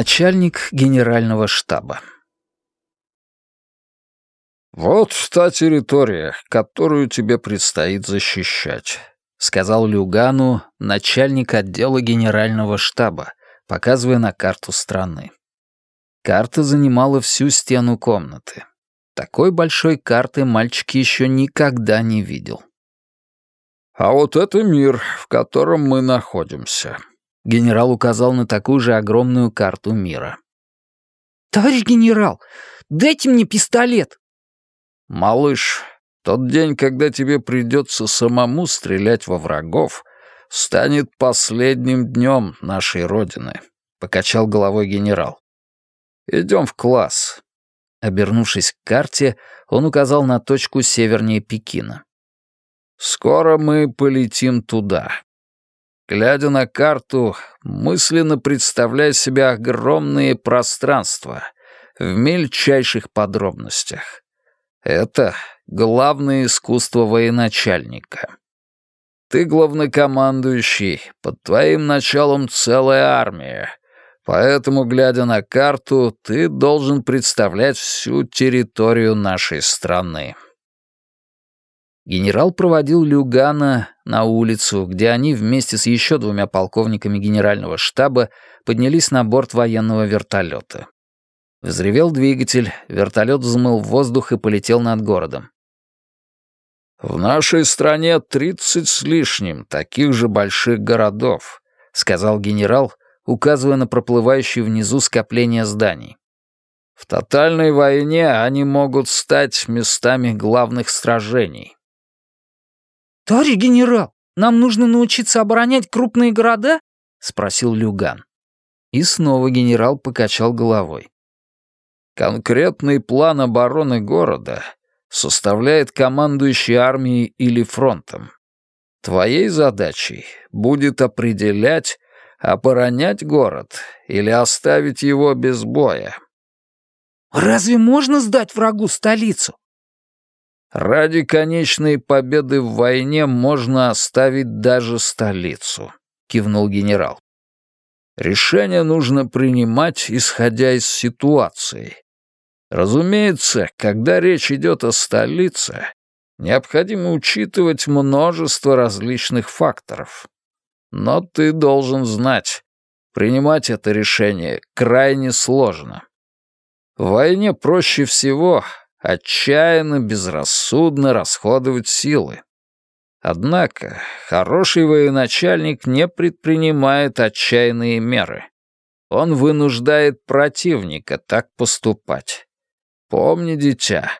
Начальник генерального штаба. «Вот та территория, которую тебе предстоит защищать», — сказал Люгану начальник отдела генерального штаба, показывая на карту страны. Карта занимала всю стену комнаты. Такой большой карты мальчик еще никогда не видел. «А вот это мир, в котором мы находимся», Генерал указал на такую же огромную карту мира. «Товарищ генерал, дайте мне пистолет!» «Малыш, тот день, когда тебе придется самому стрелять во врагов, станет последним днем нашей Родины», — покачал головой генерал. «Идем в класс». Обернувшись к карте, он указал на точку севернее Пекина. «Скоро мы полетим туда. Глядя на карту, мысленно представляя себе огромные пространства в мельчайших подробностях. Это главное искусство военачальника. Ты главнокомандующий, под твоим началом целая армия, поэтому, глядя на карту, ты должен представлять всю территорию нашей страны. Генерал проводил Люгана на улицу, где они вместе с еще двумя полковниками генерального штаба поднялись на борт военного вертолета. Взревел двигатель, вертолет взмыл в воздух и полетел над городом. «В нашей стране тридцать с лишним таких же больших городов», — сказал генерал, указывая на проплывающие внизу скопления зданий. «В тотальной войне они могут стать местами главных сражений. «Товарищ генерал, нам нужно научиться оборонять крупные города?» — спросил Люган. И снова генерал покачал головой. «Конкретный план обороны города составляет командующий армией или фронтом. Твоей задачей будет определять, оборонять город или оставить его без боя». «Разве можно сдать врагу столицу?» Ради конечной победы в войне можно оставить даже столицу», — кивнул генерал. «Решение нужно принимать, исходя из ситуации. Разумеется, когда речь идет о столице, необходимо учитывать множество различных факторов. Но ты должен знать, принимать это решение крайне сложно. В войне проще всего отчаянно, безрассудно расходовать силы. Однако хороший военачальник не предпринимает отчаянные меры. Он вынуждает противника так поступать. Помни, дитя,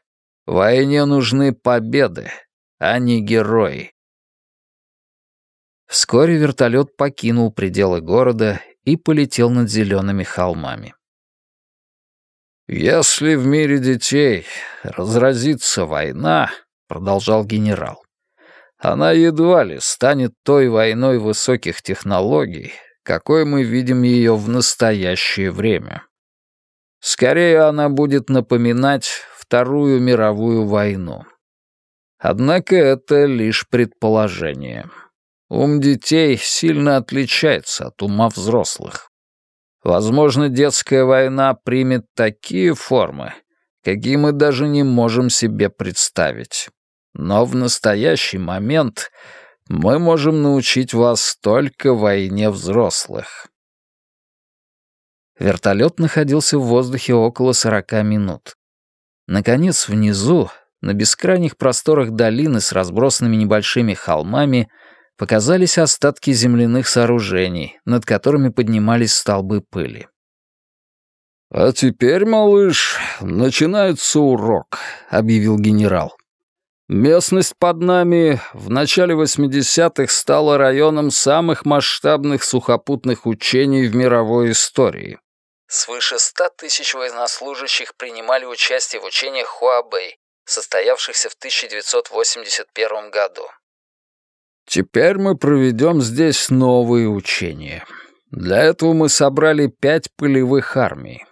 войне нужны победы, а не герои. Вскоре вертолет покинул пределы города и полетел над зелеными холмами. «Если в мире детей разразится война», — продолжал генерал, «она едва ли станет той войной высоких технологий, какой мы видим ее в настоящее время. Скорее, она будет напоминать Вторую мировую войну. Однако это лишь предположение. Ум детей сильно отличается от ума взрослых. Возможно, детская война примет такие формы, какие мы даже не можем себе представить. Но в настоящий момент мы можем научить вас только войне взрослых. Вертолет находился в воздухе около 40 минут. Наконец, внизу, на бескрайних просторах долины с разбросанными небольшими холмами, показались остатки земляных сооружений, над которыми поднимались столбы пыли. «А теперь, малыш, начинается урок», — объявил генерал. «Местность под нами в начале 80-х стала районом самых масштабных сухопутных учений в мировой истории». Свыше ста тысяч военнослужащих принимали участие в учениях Хуабэй, состоявшихся в 1981 году. Теперь мы проведем здесь новые учения. Для этого мы собрали пять полевых армий.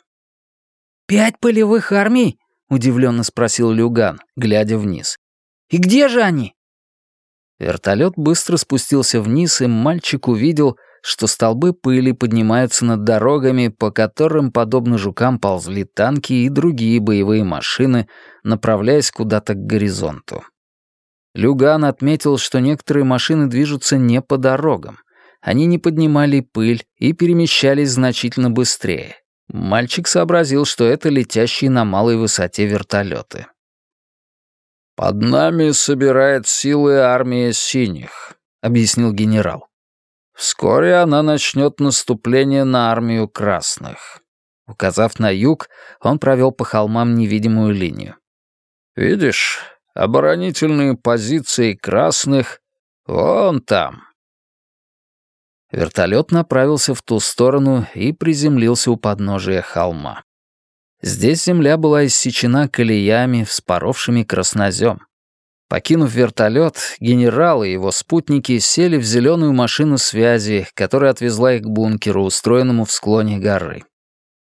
«Пять полевых армий?» — удивленно спросил Люган, глядя вниз. «И где же они?» Вертолет быстро спустился вниз, и мальчик увидел, что столбы пыли поднимаются над дорогами, по которым, подобно жукам, ползли танки и другие боевые машины, направляясь куда-то к горизонту. Люган отметил, что некоторые машины движутся не по дорогам. Они не поднимали пыль и перемещались значительно быстрее. Мальчик сообразил, что это летящие на малой высоте вертолеты. «Под нами собирает силы армия синих», — объяснил генерал. Вскоре она начнет наступление на армию красных. Указав на юг, он провел по холмам невидимую линию. «Видишь, оборонительные позиции красных вон там». Вертолет направился в ту сторону и приземлился у подножия холма. Здесь земля была иссечена колеями, вспоровшими краснозем. Покинув вертолет, генерал и его спутники сели в зеленую машину связи, которая отвезла их к бункеру, устроенному в склоне горы.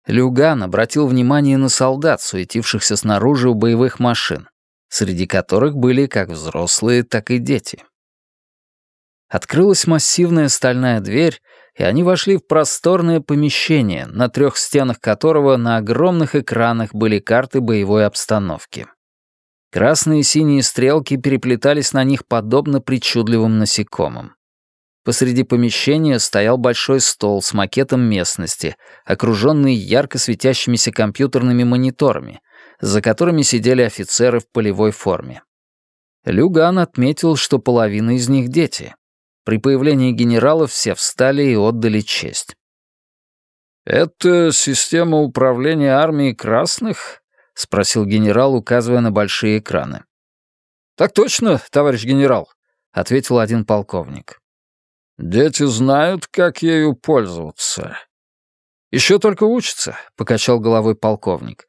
Люган обратил внимание на солдат, суетившихся снаружи у боевых машин, среди которых были как взрослые, так и дети. Открылась массивная стальная дверь, и они вошли в просторное помещение, на трех стенах которого на огромных экранах были карты боевой обстановки. Красные и синие стрелки переплетались на них подобно причудливым насекомым. Посреди помещения стоял большой стол с макетом местности, окруженный ярко светящимися компьютерными мониторами, за которыми сидели офицеры в полевой форме. Люган отметил, что половина из них — дети. При появлении генералов все встали и отдали честь. «Это система управления армией красных?» — спросил генерал, указывая на большие экраны. «Так точно, товарищ генерал», — ответил один полковник. «Дети знают, как ею пользоваться». «Еще только учатся», — покачал головой полковник.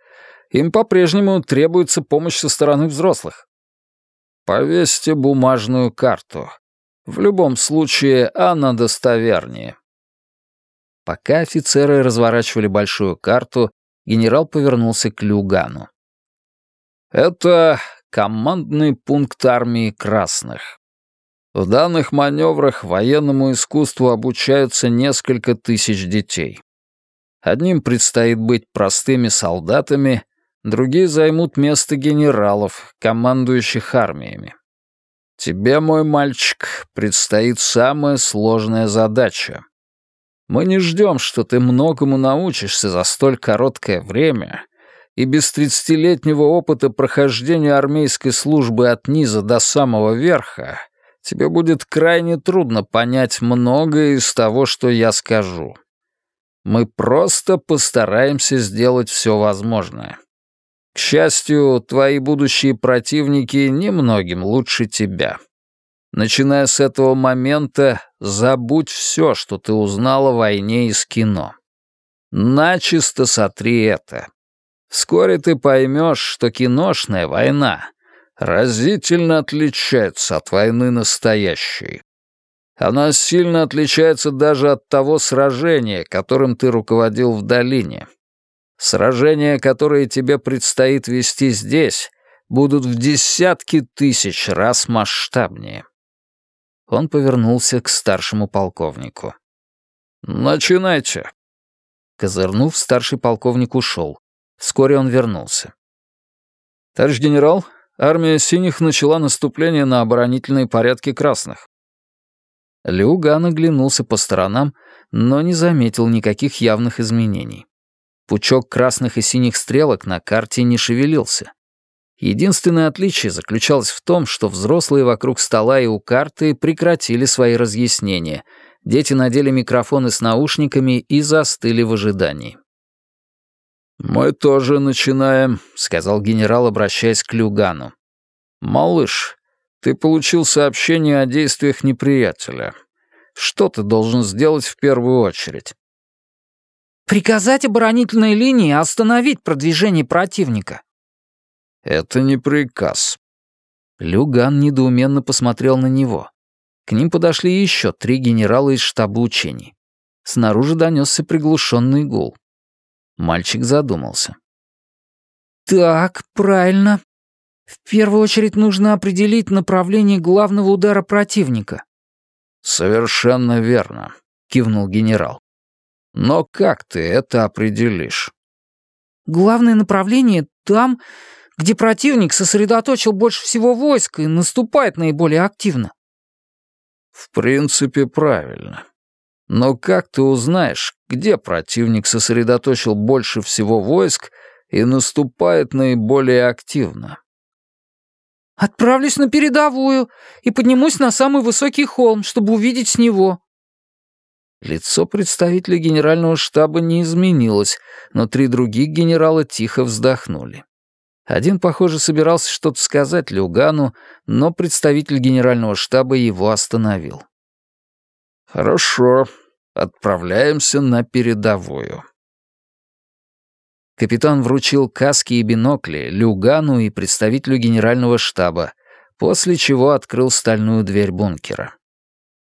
«Им по-прежнему требуется помощь со стороны взрослых». «Повесьте бумажную карту. В любом случае, она достовернее». Пока офицеры разворачивали большую карту, Генерал повернулся к Люгану. «Это командный пункт армии красных. В данных маневрах военному искусству обучаются несколько тысяч детей. Одним предстоит быть простыми солдатами, другие займут место генералов, командующих армиями. Тебе, мой мальчик, предстоит самая сложная задача мы не ждем, что ты многому научишься за столь короткое время, и без тридцатилетнего опыта прохождения армейской службы от низа до самого верха тебе будет крайне трудно понять многое из того, что я скажу. Мы просто постараемся сделать все возможное. К счастью, твои будущие противники немногим лучше тебя. Начиная с этого момента, забудь все, что ты узнал о войне из кино. Начисто сотри это. Вскоре ты поймешь, что киношная война разительно отличается от войны настоящей. Она сильно отличается даже от того сражения, которым ты руководил в долине. Сражения, которые тебе предстоит вести здесь, будут в десятки тысяч раз масштабнее. Он повернулся к старшему полковнику. «Начинайте». Козырнув, старший полковник ушел. Вскоре он вернулся. «Товарищ генерал, армия синих начала наступление на оборонительные порядки красных». Люган оглянулся по сторонам, но не заметил никаких явных изменений. Пучок красных и синих стрелок на карте не шевелился. Единственное отличие заключалось в том, что взрослые вокруг стола и у карты прекратили свои разъяснения. Дети надели микрофоны с наушниками и застыли в ожидании. «Мы тоже начинаем», — сказал генерал, обращаясь к Люгану. «Малыш, ты получил сообщение о действиях неприятеля. Что ты должен сделать в первую очередь?» «Приказать оборонительной линии остановить продвижение противника», «Это не приказ». Люган недоуменно посмотрел на него. К ним подошли еще три генерала из штаба учений. Снаружи донесся приглушенный гул. Мальчик задумался. «Так, правильно. В первую очередь нужно определить направление главного удара противника». «Совершенно верно. кивнул генерал. «Но как ты это определишь?» «Главное направление там, где противник сосредоточил больше всего войск и наступает наиболее активно». «В принципе, правильно. Но как ты узнаешь, где противник сосредоточил больше всего войск и наступает наиболее активно?» «Отправлюсь на передовую и поднимусь на самый высокий холм, чтобы увидеть с него». Лицо представителя генерального штаба не изменилось, но три других генерала тихо вздохнули. Один, похоже, собирался что-то сказать Люгану, но представитель генерального штаба его остановил. «Хорошо, отправляемся на передовую». Капитан вручил каски и бинокли Люгану и представителю генерального штаба, после чего открыл стальную дверь бункера.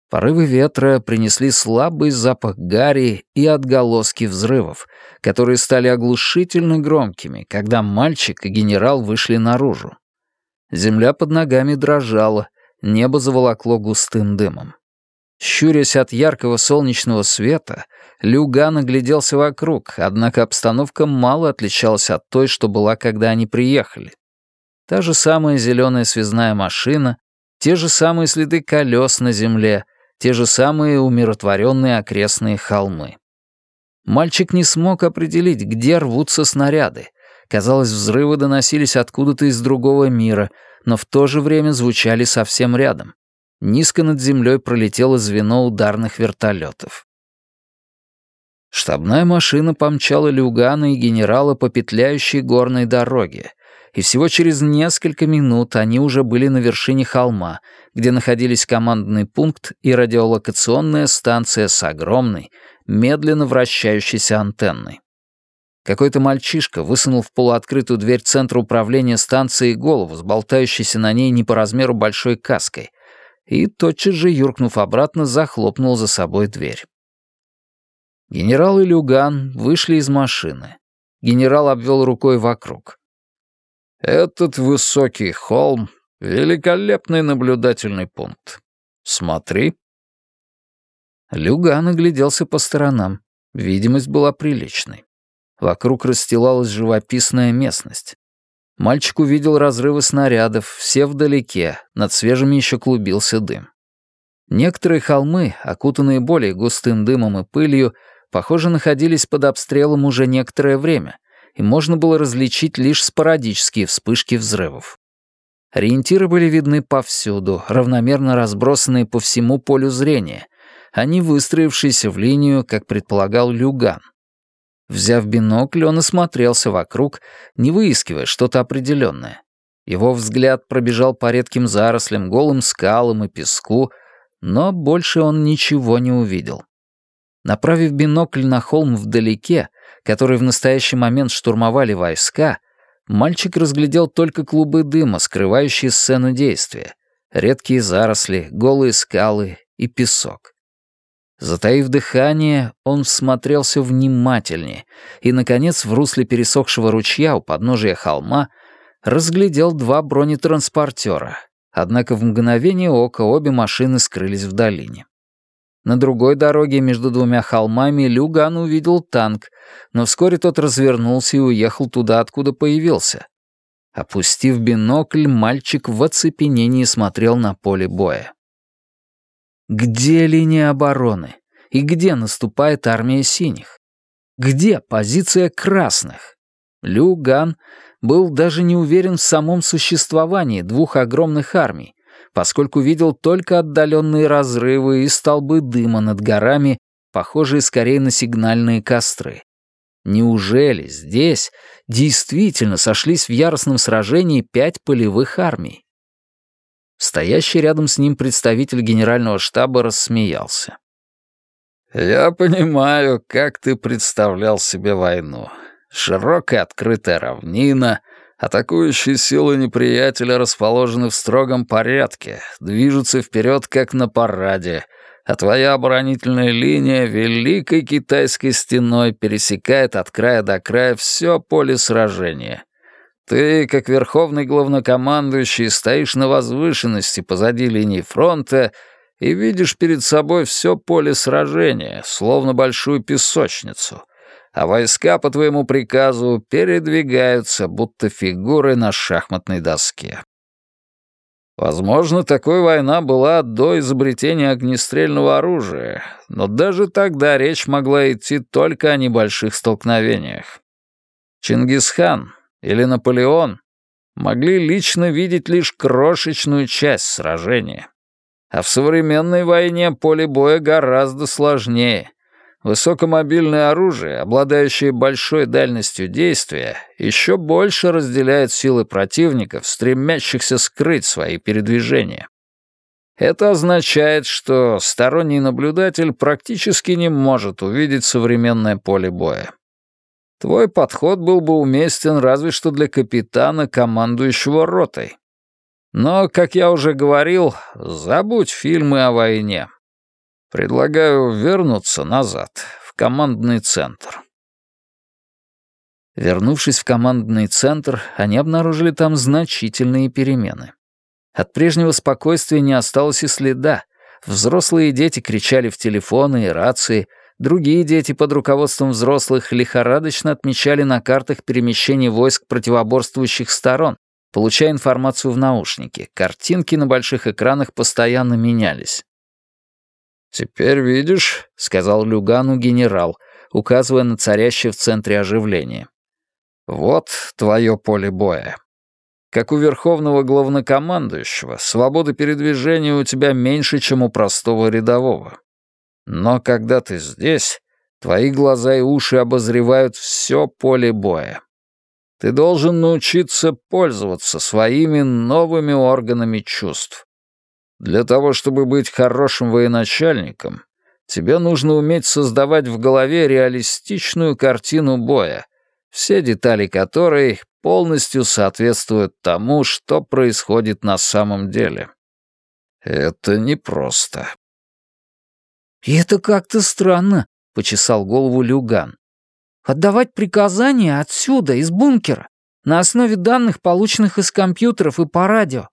Порывы ветра принесли слабый запах гари и отголоски взрывов, которые стали оглушительно громкими, когда мальчик и генерал вышли наружу. Земля под ногами дрожала, небо заволокло густым дымом. Щурясь от яркого солнечного света, Люган огляделся вокруг, однако обстановка мало отличалась от той, что была, когда они приехали. Та же самая зеленая связная машина, те же самые следы колес на земле, те же самые умиротворенные окрестные холмы. Мальчик не смог определить, где рвутся снаряды. Казалось, взрывы доносились откуда-то из другого мира, но в то же время звучали совсем рядом. Низко над землей пролетело звено ударных вертолетов. Штабная машина помчала Люгана и генерала по петляющей горной дороге, и всего через несколько минут они уже были на вершине холма, где находились командный пункт и радиолокационная станция с огромной, медленно вращающейся антенной. Какой-то мальчишка высунул в полуоткрытую дверь центра управления станцией голову с болтающейся на ней не по размеру большой каской, и, тотчас же, юркнув обратно, захлопнул за собой дверь. Генерал и Люган вышли из машины. Генерал обвел рукой вокруг. «Этот высокий холм — великолепный наблюдательный пункт. Смотри». Люган огляделся по сторонам. Видимость была приличной. Вокруг расстилалась живописная местность. Мальчик увидел разрывы снарядов, все вдалеке, над свежими еще клубился дым. Некоторые холмы, окутанные более густым дымом и пылью, похоже, находились под обстрелом уже некоторое время, и можно было различить лишь спорадические вспышки взрывов. Ориентиры были видны повсюду, равномерно разбросанные по всему полю зрения, они выстроившиеся в линию, как предполагал Люган. Взяв бинокль, он осмотрелся вокруг, не выискивая что-то определенное. Его взгляд пробежал по редким зарослям, голым скалам и песку, но больше он ничего не увидел. Направив бинокль на холм вдалеке, который в настоящий момент штурмовали войска, мальчик разглядел только клубы дыма, скрывающие сцену действия, редкие заросли, голые скалы и песок. Затаив дыхание, он всмотрелся внимательнее и, наконец, в русле пересохшего ручья у подножия холма разглядел два бронетранспортера, однако в мгновение ока обе машины скрылись в долине. На другой дороге между двумя холмами Люган увидел танк, но вскоре тот развернулся и уехал туда, откуда появился. Опустив бинокль, мальчик в оцепенении смотрел на поле боя. Где линия обороны? И где наступает армия синих? Где позиция красных? Люган был даже не уверен в самом существовании двух огромных армий, поскольку видел только отдаленные разрывы и столбы дыма над горами, похожие скорее на сигнальные костры. Неужели здесь действительно сошлись в яростном сражении пять полевых армий? Стоящий рядом с ним представитель генерального штаба рассмеялся. «Я понимаю, как ты представлял себе войну. Широкая открытая равнина, Атакующие силы неприятеля расположены в строгом порядке, движутся вперед как на параде, а твоя оборонительная линия Великой Китайской стеной пересекает от края до края все поле сражения. Ты, как верховный главнокомандующий, стоишь на возвышенности позади линии фронта и видишь перед собой все поле сражения, словно большую песочницу, а войска по твоему приказу передвигаются, будто фигуры на шахматной доске. Возможно, такой война была до изобретения огнестрельного оружия, но даже тогда речь могла идти только о небольших столкновениях. Чингисхан или Наполеон могли лично видеть лишь крошечную часть сражения. А в современной войне поле боя гораздо сложнее. Высокомобильное оружие, обладающее большой дальностью действия, еще больше разделяет силы противников, стремящихся скрыть свои передвижения. Это означает, что сторонний наблюдатель практически не может увидеть современное поле боя. Твой подход был бы уместен разве что для капитана, командующего ротой. Но, как я уже говорил, забудь фильмы о войне. Предлагаю вернуться назад, в командный центр. Вернувшись в командный центр, они обнаружили там значительные перемены. От прежнего спокойствия не осталось и следа. Взрослые дети кричали в телефоны и рации, другие дети под руководством взрослых лихорадочно отмечали на картах перемещение войск противоборствующих сторон, получая информацию в наушники. Картинки на больших экранах постоянно менялись. «Теперь видишь», — сказал Люгану генерал, указывая на царящее в центре оживление. «Вот твое поле боя. Как у верховного главнокомандующего, свободы передвижения у тебя меньше, чем у простого рядового. Но когда ты здесь, твои глаза и уши обозревают все поле боя. Ты должен научиться пользоваться своими новыми органами чувств. Для того, чтобы быть хорошим военачальником, тебе нужно уметь создавать в голове реалистичную картину боя, все детали которой полностью соответствуют тому, что происходит на самом деле. Это непросто. «И это как-то странно», — почесал голову Люган. Отдавать приказания отсюда, из бункера, на основе данных, полученных из компьютеров и по радио.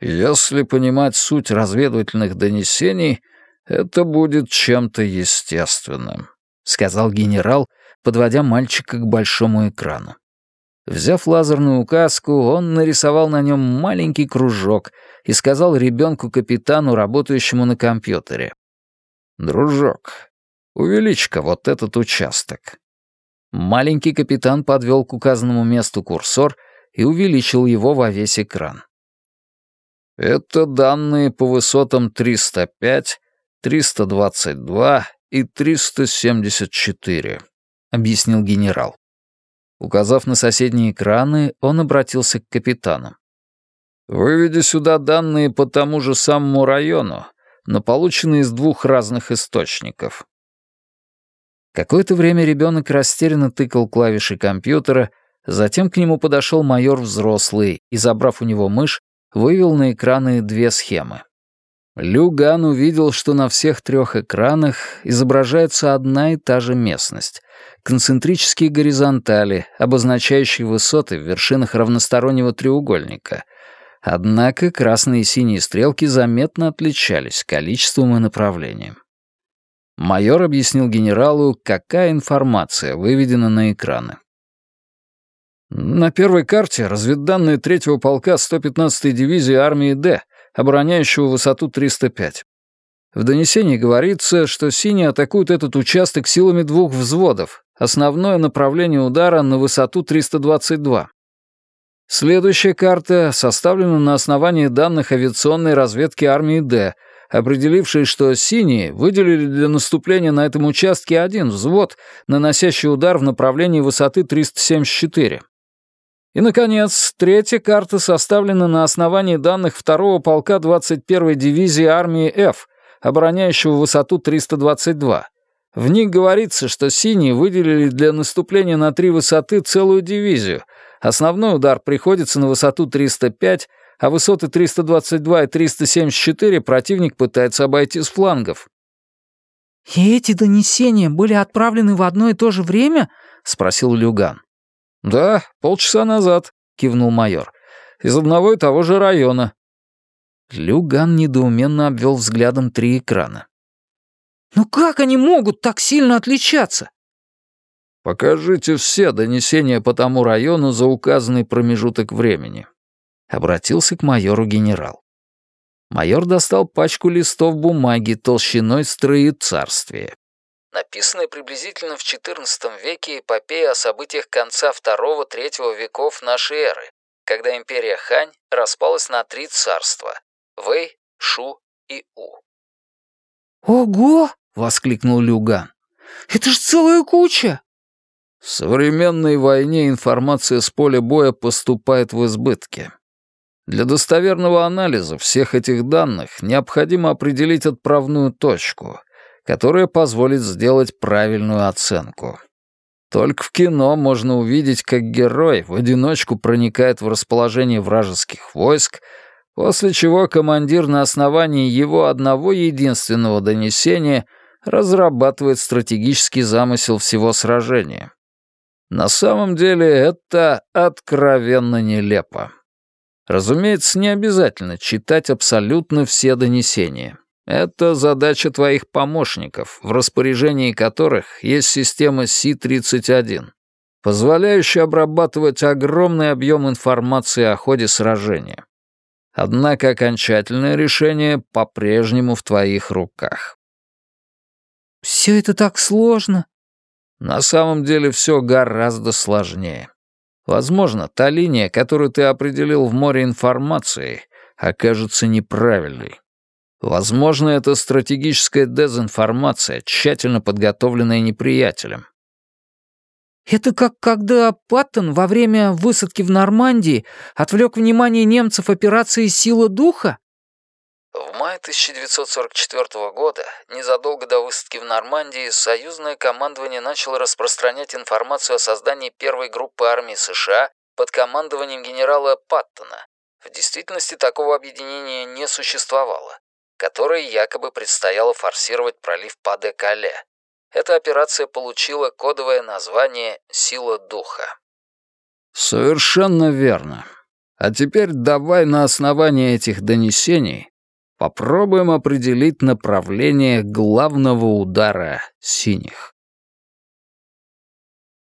Если понимать суть разведывательных донесений, это будет чем-то естественным, сказал генерал, подводя мальчика к большому экрану. Взяв лазерную указку, он нарисовал на нем маленький кружок и сказал ребенку-капитану, работающему на компьютере. «Дружок, Увеличь-ка вот этот участок». Маленький капитан подвел к указанному месту курсор и увеличил его во весь экран. Это данные по высотам 305, 322 и 374, объяснил генерал. Указав на соседние экраны, он обратился к капитану. «Выведи сюда данные по тому же самому району, но полученные из двух разных источников. Какое-то время ребенок растерянно тыкал клавиши компьютера, затем к нему подошел майор взрослый и, забрав у него мышь, вывел на экраны две схемы. Люган увидел, что на всех трех экранах изображается одна и та же местность. Концентрические горизонтали, обозначающие высоты в вершинах равностороннего треугольника. Однако красные и синие стрелки заметно отличались количеством и направлением. Майор объяснил генералу, какая информация выведена на экраны. На первой карте разведданные третьего полка 115-й дивизии армии «Д», обороняющего высоту 305. В донесении говорится, что синие атакуют этот участок силами двух взводов, основное направление удара на высоту 322. Следующая карта составлена на основании данных авиационной разведки армии «Д», определившие, что синие выделили для наступления на этом участке один взвод, наносящий удар в направлении высоты 374. И, наконец, третья карта составлена на основании данных второго полка 21-й дивизии армии F, обороняющего высоту 322. В них говорится, что синие выделили для наступления на три высоты целую дивизию. Основной удар приходится на высоту 305, а высоты 322 и 374 противник пытается обойти с флангов. «И эти донесения были отправлены в одно и то же время?» — спросил Люган. «Да, полчаса назад», — кивнул майор. «Из одного и того же района». Люган недоуменно обвел взглядом три экрана. «Ну как они могут так сильно отличаться?» «Покажите все донесения по тому району за указанный промежуток времени», — обратился к майору генерал. Майор достал пачку листов бумаги толщиной с царствия. Написанная приблизительно в XIV веке эпопея о событиях конца II-III веков нашей эры, когда империя Хань распалась на три царства — Вэй, Шу и У. «Ого!» — воскликнул Люган. «Это ж целая куча!» В современной войне информация с поля боя поступает в избытке. Для достоверного анализа всех этих данных необходимо определить отправную точку, которая позволит сделать правильную оценку. Только в кино можно увидеть, как герой в одиночку проникает в расположение вражеских войск, после чего командир на основании его одного единственного донесения разрабатывает стратегический замысел всего сражения. На самом деле это откровенно нелепо. Разумеется, не обязательно читать абсолютно все донесения. Это задача твоих помощников, в распоряжении которых есть система Си-31, позволяющая обрабатывать огромный объем информации о ходе сражения. Однако окончательное решение по-прежнему в твоих руках. «Все это так сложно». На самом деле все гораздо сложнее. Возможно, та линия, которую ты определил в море информации, окажется неправильной. Возможно, это стратегическая дезинформация, тщательно подготовленная неприятелем. Это как когда Паттон во время высадки в Нормандии отвлек внимание немцев операции «Сила духа»? В мае 1944 года, незадолго до высадки в Нормандии, союзное командование начало распространять информацию о создании первой группы армии США под командованием генерала Паттона. В действительности такого объединения не существовало, которое якобы предстояло форсировать пролив Паде-Кале. Эта операция получила кодовое название «Сила духа». «Совершенно верно. А теперь давай на основании этих донесений Попробуем определить направление главного удара синих.